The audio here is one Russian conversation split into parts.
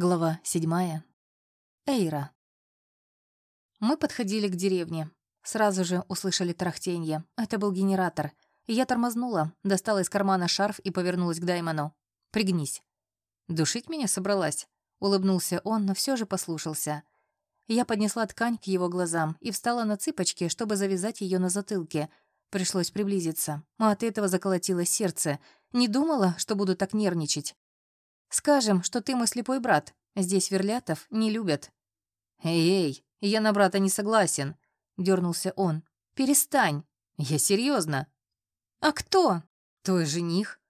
Глава седьмая. Эйра. Мы подходили к деревне. Сразу же услышали трахтенье. Это был генератор. Я тормознула, достала из кармана шарф и повернулась к Даймону. «Пригнись». «Душить меня собралась?» Улыбнулся он, но все же послушался. Я поднесла ткань к его глазам и встала на цыпочки, чтобы завязать ее на затылке. Пришлось приблизиться. А от этого заколотилось сердце. Не думала, что буду так нервничать. Скажем, что ты мой слепой брат. Здесь верлятов не любят». «Эй-эй, я на брата не согласен», — дернулся он. «Перестань. Я серьезно. «А кто?» «Твой жених».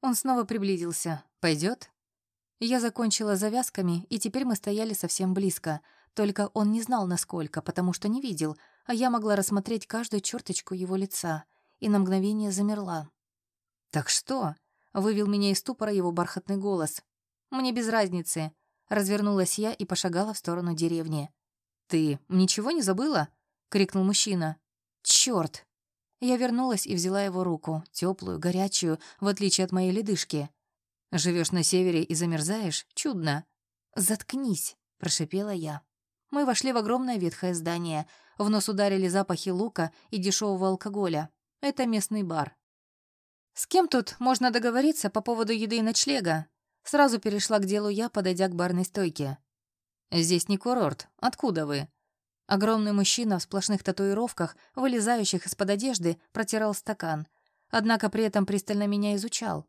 Он снова приблизился. Пойдет? Я закончила завязками, и теперь мы стояли совсем близко. Только он не знал, насколько, потому что не видел, а я могла рассмотреть каждую черточку его лица. И на мгновение замерла. «Так что?» Вывел меня из ступора его бархатный голос. «Мне без разницы». Развернулась я и пошагала в сторону деревни. «Ты ничего не забыла?» — крикнул мужчина. «Чёрт!» Я вернулась и взяла его руку, теплую, горячую, в отличие от моей ледышки. Живешь на севере и замерзаешь? Чудно!» «Заткнись!» — прошипела я. Мы вошли в огромное ветхое здание. В нос ударили запахи лука и дешевого алкоголя. Это местный бар. «С кем тут можно договориться по поводу еды и ночлега?» Сразу перешла к делу я, подойдя к барной стойке. «Здесь не курорт. Откуда вы?» Огромный мужчина в сплошных татуировках, вылезающих из-под одежды, протирал стакан. Однако при этом пристально меня изучал.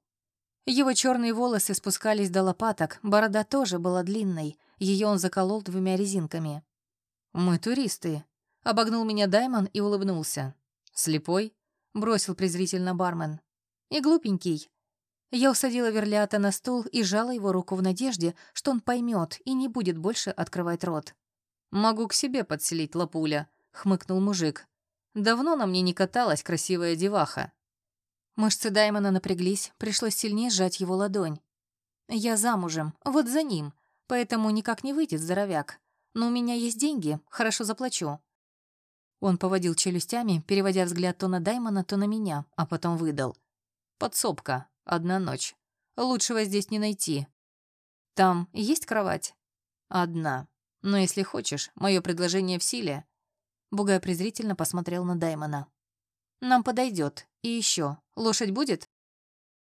Его черные волосы спускались до лопаток, борода тоже была длинной, ее он заколол двумя резинками. «Мы туристы», — обогнул меня Даймон и улыбнулся. «Слепой?» — бросил презрительно бармен. И глупенький. Я усадила Верлята на стул и жала его руку в надежде, что он поймет и не будет больше открывать рот. «Могу к себе подселить лапуля», — хмыкнул мужик. «Давно на мне не каталась красивая деваха». Мышцы Даймона напряглись, пришлось сильнее сжать его ладонь. «Я замужем, вот за ним, поэтому никак не выйдет здоровяк. Но у меня есть деньги, хорошо заплачу». Он поводил челюстями, переводя взгляд то на Даймона, то на меня, а потом выдал. Подсобка. Одна ночь. Лучшего здесь не найти. Там есть кровать? Одна. Но если хочешь, мое предложение в силе. Бугай презрительно посмотрел на Даймона. Нам подойдет. И еще. Лошадь будет?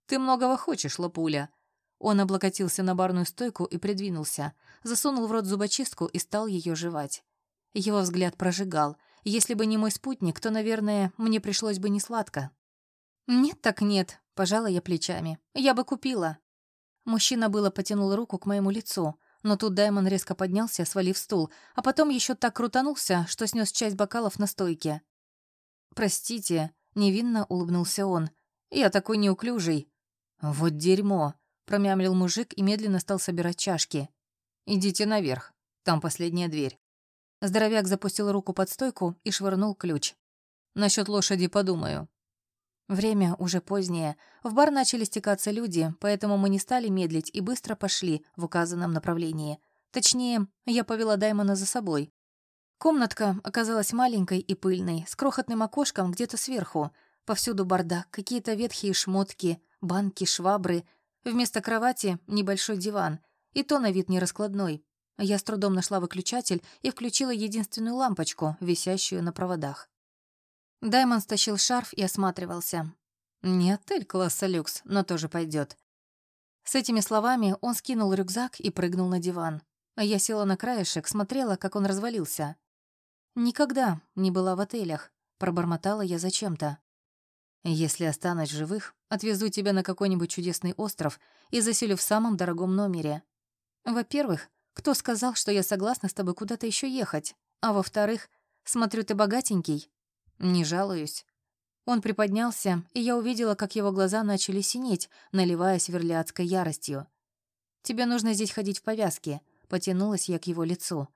Ты многого хочешь, лапуля. Он облокотился на барную стойку и придвинулся, засунул в рот зубочистку и стал ее жевать. Его взгляд прожигал. Если бы не мой спутник, то, наверное, мне пришлось бы несладко. «Нет так нет», Пожала я плечами. «Я бы купила». Мужчина было потянул руку к моему лицу, но тут Даймон резко поднялся, свалив стул, а потом еще так крутанулся, что снес часть бокалов на стойке. «Простите», — невинно улыбнулся он. «Я такой неуклюжий». «Вот дерьмо», — промямлил мужик и медленно стал собирать чашки. «Идите наверх, там последняя дверь». Здоровяк запустил руку под стойку и швырнул ключ. «Насчет лошади подумаю. Время уже позднее. В бар начали стекаться люди, поэтому мы не стали медлить и быстро пошли в указанном направлении. Точнее, я повела Даймона за собой. Комнатка оказалась маленькой и пыльной, с крохотным окошком где-то сверху. Повсюду бардак, какие-то ветхие шмотки, банки, швабры. Вместо кровати небольшой диван, и то на вид не раскладной. Я с трудом нашла выключатель и включила единственную лампочку, висящую на проводах. Даймон стащил шарф и осматривался. Не отель класса люкс, но тоже пойдет. С этими словами он скинул рюкзак и прыгнул на диван. А я села на краешек, смотрела, как он развалился. «Никогда не была в отелях», — пробормотала я зачем-то. «Если останусь живых, отвезу тебя на какой-нибудь чудесный остров и заселю в самом дорогом номере. Во-первых, кто сказал, что я согласна с тобой куда-то еще ехать? А во-вторых, смотрю, ты богатенький, «Не жалуюсь». Он приподнялся, и я увидела, как его глаза начали синеть, наливаясь верлиадской яростью. «Тебе нужно здесь ходить в повязке», — потянулась я к его лицу.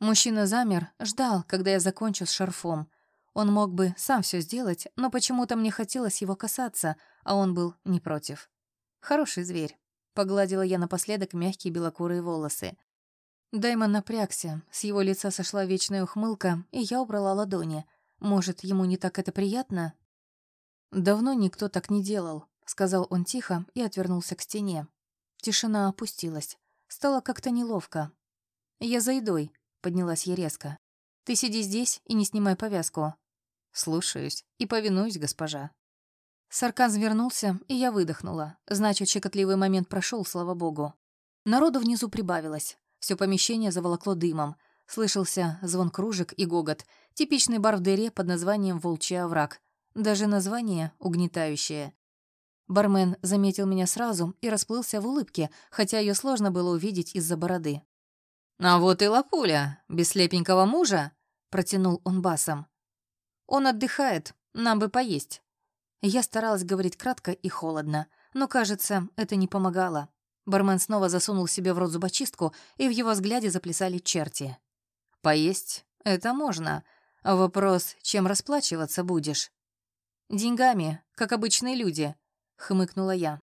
Мужчина замер, ждал, когда я закончу с шарфом. Он мог бы сам все сделать, но почему-то мне хотелось его касаться, а он был не против. «Хороший зверь», — погладила я напоследок мягкие белокурые волосы. Даймон напрягся, с его лица сошла вечная ухмылка, и я убрала ладони — может, ему не так это приятно? «Давно никто так не делал», — сказал он тихо и отвернулся к стене. Тишина опустилась. Стало как-то неловко. «Я за едой», — поднялась я резко. «Ты сиди здесь и не снимай повязку». «Слушаюсь и повинуюсь, госпожа». Сарказм вернулся, и я выдохнула. Значит, щекотливый момент прошел, слава богу. Народу внизу прибавилось. Все помещение заволокло дымом. Слышался звон кружек и гогот. Типичный бар в дыре под названием «Волчий овраг». Даже название угнетающее. Бармен заметил меня сразу и расплылся в улыбке, хотя ее сложно было увидеть из-за бороды. «А вот и лапуля, без слепенького мужа», — протянул он басом. «Он отдыхает, нам бы поесть». Я старалась говорить кратко и холодно, но, кажется, это не помогало. Бармен снова засунул себе в рот зубочистку, и в его взгляде заплясали черти. «Поесть — это можно. Вопрос, чем расплачиваться будешь?» «Деньгами, как обычные люди», — хмыкнула я.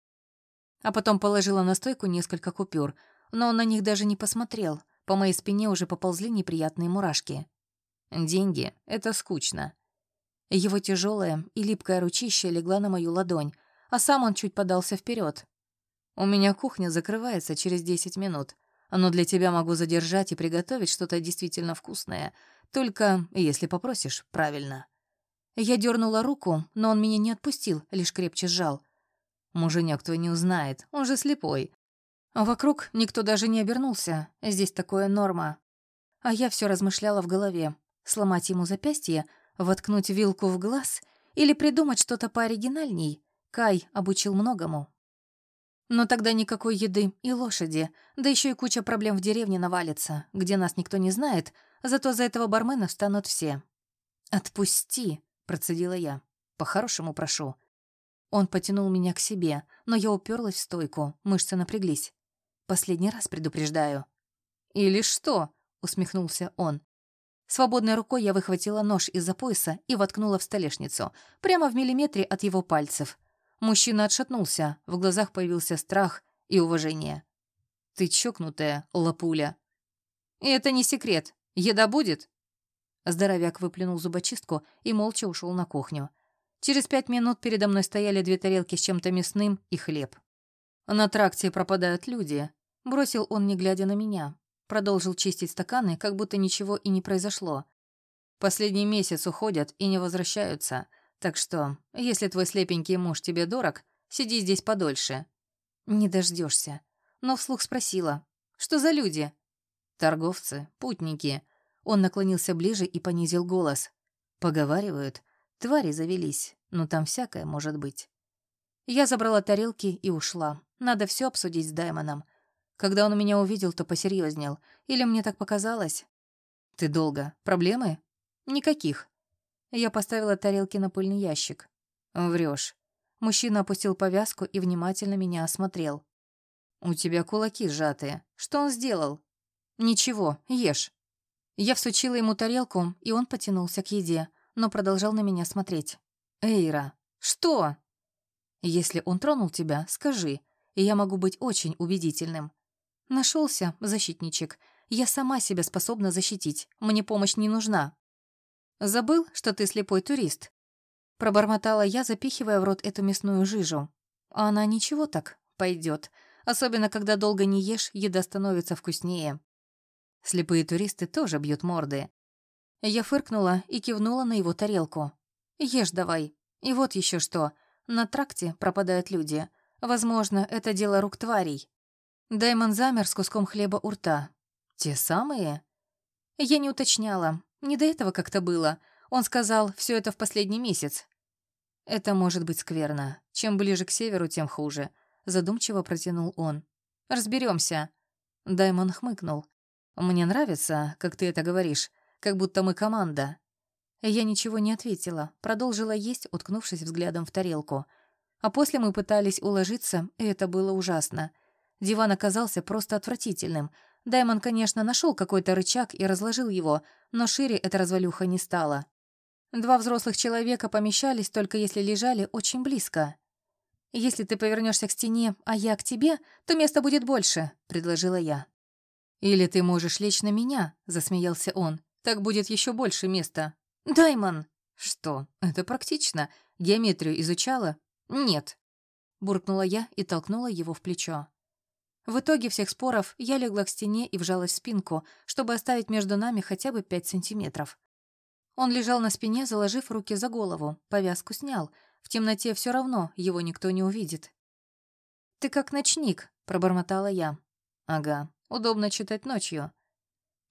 А потом положила на стойку несколько купюр, но он на них даже не посмотрел. По моей спине уже поползли неприятные мурашки. «Деньги — это скучно». Его тяжелое и липкое ручище легла на мою ладонь, а сам он чуть подался вперед. «У меня кухня закрывается через десять минут, но для тебя могу задержать и приготовить что-то действительно вкусное, только если попросишь правильно». Я дернула руку, но он меня не отпустил, лишь крепче сжал. Муженек твой не узнает, он же слепой. Вокруг никто даже не обернулся, здесь такое норма. А я все размышляла в голове. Сломать ему запястье, воткнуть вилку в глаз или придумать что-то пооригинальней. Кай обучил многому. Но тогда никакой еды и лошади, да еще и куча проблем в деревне навалится, где нас никто не знает, зато за этого бармена встанут все. «Отпусти», — процедила я. «По-хорошему прошу. Он потянул меня к себе, но я уперлась в стойку, мышцы напряглись. «Последний раз предупреждаю». «Или что?» — усмехнулся он. Свободной рукой я выхватила нож из-за пояса и воткнула в столешницу, прямо в миллиметре от его пальцев. Мужчина отшатнулся, в глазах появился страх и уважение. «Ты чокнутая, лапуля». «И это не секрет. Еда будет?» Здоровяк выплюнул зубочистку и молча ушел на кухню. Через пять минут передо мной стояли две тарелки с чем-то мясным и хлеб. «На тракте пропадают люди», — бросил он, не глядя на меня. Продолжил чистить стаканы, как будто ничего и не произошло. «Последний месяц уходят и не возвращаются, так что, если твой слепенький муж тебе дорог, сиди здесь подольше». «Не дождешься. Но вслух спросила. «Что за люди?» «Торговцы, путники». Он наклонился ближе и понизил голос. «Поговаривают, Твари завелись, но там всякое может быть. Я забрала тарелки и ушла. Надо все обсудить с Даймоном. Когда он меня увидел, то посерьезнел. Или мне так показалось? Ты долго. Проблемы? Никаких. Я поставила тарелки на пыльный ящик. Врешь. Мужчина опустил повязку и внимательно меня осмотрел. «У тебя кулаки сжатые. Что он сделал?» «Ничего, ешь». Я всучила ему тарелку, и он потянулся к еде но продолжал на меня смотреть. «Эйра, что?» «Если он тронул тебя, скажи, и я могу быть очень убедительным». Нашелся защитничек. Я сама себя способна защитить, мне помощь не нужна. «Забыл, что ты слепой турист?» Пробормотала я, запихивая в рот эту мясную жижу. А она ничего так пойдет, особенно когда долго не ешь, еда становится вкуснее. Слепые туристы тоже бьют морды. Я фыркнула и кивнула на его тарелку. «Ешь давай. И вот еще что. На тракте пропадают люди. Возможно, это дело рук тварей». Даймон замер с куском хлеба у рта. «Те самые?» Я не уточняла. Не до этого как-то было. Он сказал, все это в последний месяц. «Это может быть скверно. Чем ближе к северу, тем хуже», — задумчиво протянул он. Разберемся. Даймон хмыкнул. «Мне нравится, как ты это говоришь как будто мы команда». Я ничего не ответила, продолжила есть, уткнувшись взглядом в тарелку. А после мы пытались уложиться, и это было ужасно. Диван оказался просто отвратительным. Даймон, конечно, нашел какой-то рычаг и разложил его, но шире эта развалюха не стала. Два взрослых человека помещались, только если лежали очень близко. «Если ты повернешься к стене, а я к тебе, то места будет больше», — предложила я. «Или ты можешь лечь на меня», — засмеялся он. Так будет еще больше места. Даймон! Что, это практично? Геометрию изучала? Нет. Буркнула я и толкнула его в плечо. В итоге всех споров я легла к стене и вжалась в спинку, чтобы оставить между нами хотя бы пять сантиметров. Он лежал на спине, заложив руки за голову, повязку снял. В темноте все равно его никто не увидит. «Ты как ночник», — пробормотала я. «Ага, удобно читать ночью».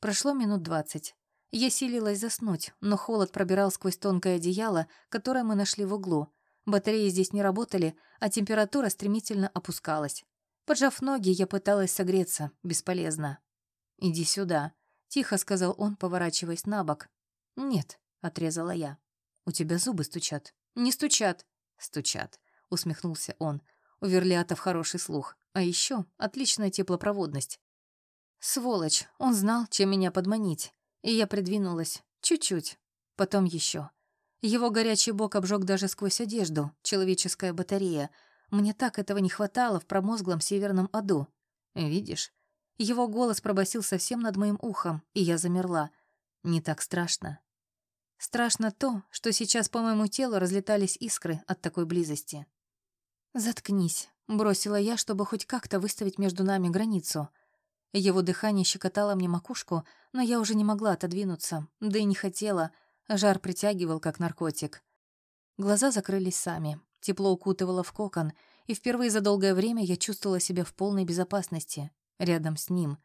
Прошло минут двадцать. Я силилась заснуть, но холод пробирал сквозь тонкое одеяло, которое мы нашли в углу. Батареи здесь не работали, а температура стремительно опускалась. Поджав ноги, я пыталась согреться. Бесполезно. «Иди сюда», — тихо сказал он, поворачиваясь на бок. «Нет», — отрезала я. «У тебя зубы стучат». «Не стучат». «Стучат», — усмехнулся он. «У верлиатов хороший слух. А еще отличная теплопроводность». Сволочь, он знал, чем меня подманить. И я придвинулась. Чуть-чуть. Потом еще. Его горячий бок обжег даже сквозь одежду. Человеческая батарея. Мне так этого не хватало в промозглом северном аду. Видишь? Его голос пробасил совсем над моим ухом, и я замерла. Не так страшно. Страшно то, что сейчас по моему телу разлетались искры от такой близости. «Заткнись», — бросила я, чтобы хоть как-то выставить между нами границу — его дыхание щекотало мне макушку, но я уже не могла отодвинуться, да и не хотела. Жар притягивал, как наркотик. Глаза закрылись сами, тепло укутывало в кокон, и впервые за долгое время я чувствовала себя в полной безопасности, рядом с ним.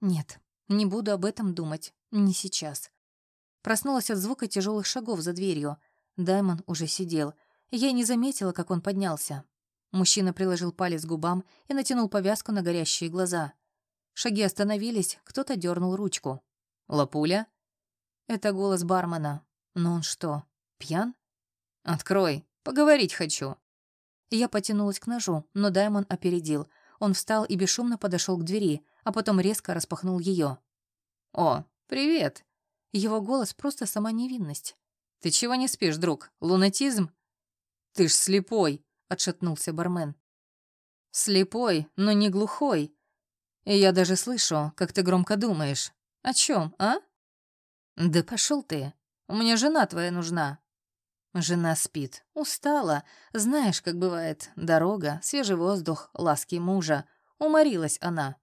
Нет, не буду об этом думать, не сейчас. Проснулась от звука тяжелых шагов за дверью. Даймон уже сидел. Я не заметила, как он поднялся. Мужчина приложил палец к губам и натянул повязку на горящие глаза. Шаги остановились, кто-то дернул ручку. «Лапуля?» Это голос бармена. Но он что, пьян? «Открой, поговорить хочу». Я потянулась к ножу, но Даймон опередил. Он встал и бесшумно подошел к двери, а потом резко распахнул ее. «О, привет!» Его голос просто сама невинность. «Ты чего не спишь, друг? Лунатизм?» «Ты ж слепой!» — отшатнулся бармен. «Слепой, но не глухой. И я даже слышу, как ты громко думаешь. О чем, а? Да пошел ты. Меня жена твоя нужна. Жена спит, устала. Знаешь, как бывает, дорога, свежий воздух, ласки мужа. Уморилась она.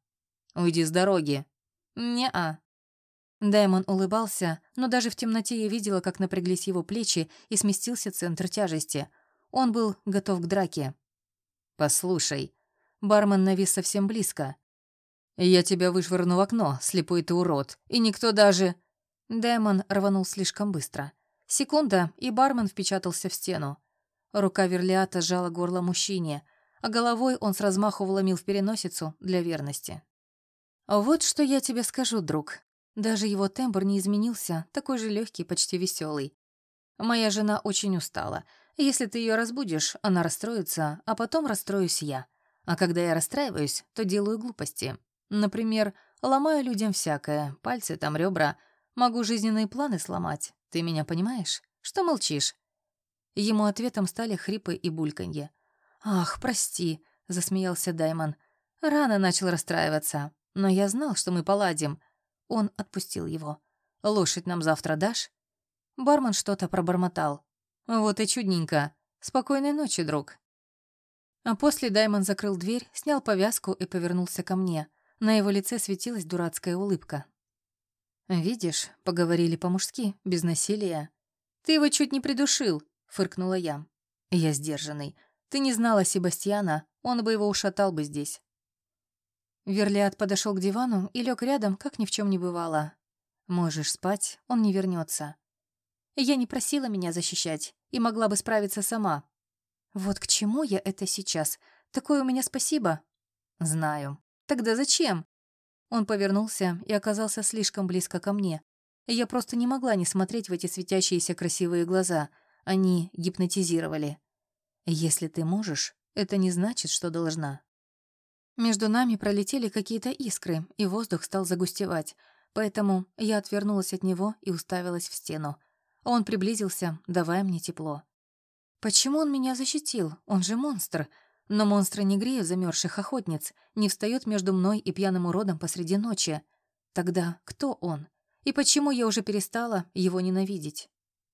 Уйди с дороги. Не-а. Даймон улыбался, но даже в темноте я видела, как напряглись его плечи и сместился центр тяжести. Он был готов к драке. «Послушай». Бармен навис совсем близко. «Я тебя вышвырну в окно, слепой ты урод, и никто даже...» Дэмон рванул слишком быстро. Секунда, и бармен впечатался в стену. Рука Верлиата сжала горло мужчине, а головой он с размаху вломил в переносицу для верности. «Вот что я тебе скажу, друг. Даже его тембр не изменился, такой же легкий, почти веселый. Моя жена очень устала. Если ты ее разбудишь, она расстроится, а потом расстроюсь я. А когда я расстраиваюсь, то делаю глупости. Например, ломаю людям всякое, пальцы там, ребра. Могу жизненные планы сломать. Ты меня понимаешь? Что молчишь?» Ему ответом стали хрипы и бульканье. «Ах, прости», — засмеялся Даймон. Рано начал расстраиваться, но я знал, что мы поладим. Он отпустил его. «Лошадь нам завтра дашь?» Бармен что-то пробормотал. «Вот и чудненько. Спокойной ночи, друг». А после Даймон закрыл дверь, снял повязку и повернулся ко мне. На его лице светилась дурацкая улыбка. «Видишь, поговорили по-мужски, без насилия». «Ты его чуть не придушил», — фыркнула я. «Я сдержанный. Ты не знала Себастьяна, он бы его ушатал бы здесь». Верлиат подошел к дивану и лег рядом, как ни в чем не бывало. «Можешь спать, он не вернется. Я не просила меня защищать и могла бы справиться сама. Вот к чему я это сейчас? Такое у меня спасибо. Знаю. Тогда зачем? Он повернулся и оказался слишком близко ко мне. Я просто не могла не смотреть в эти светящиеся красивые глаза. Они гипнотизировали. Если ты можешь, это не значит, что должна. Между нами пролетели какие-то искры, и воздух стал загустевать, поэтому я отвернулась от него и уставилась в стену. Он приблизился, давая мне тепло. Почему он меня защитил? Он же монстр. Но монстры не греют замерзших охотниц, не встает между мной и пьяным уродом посреди ночи. Тогда кто он? И почему я уже перестала его ненавидеть?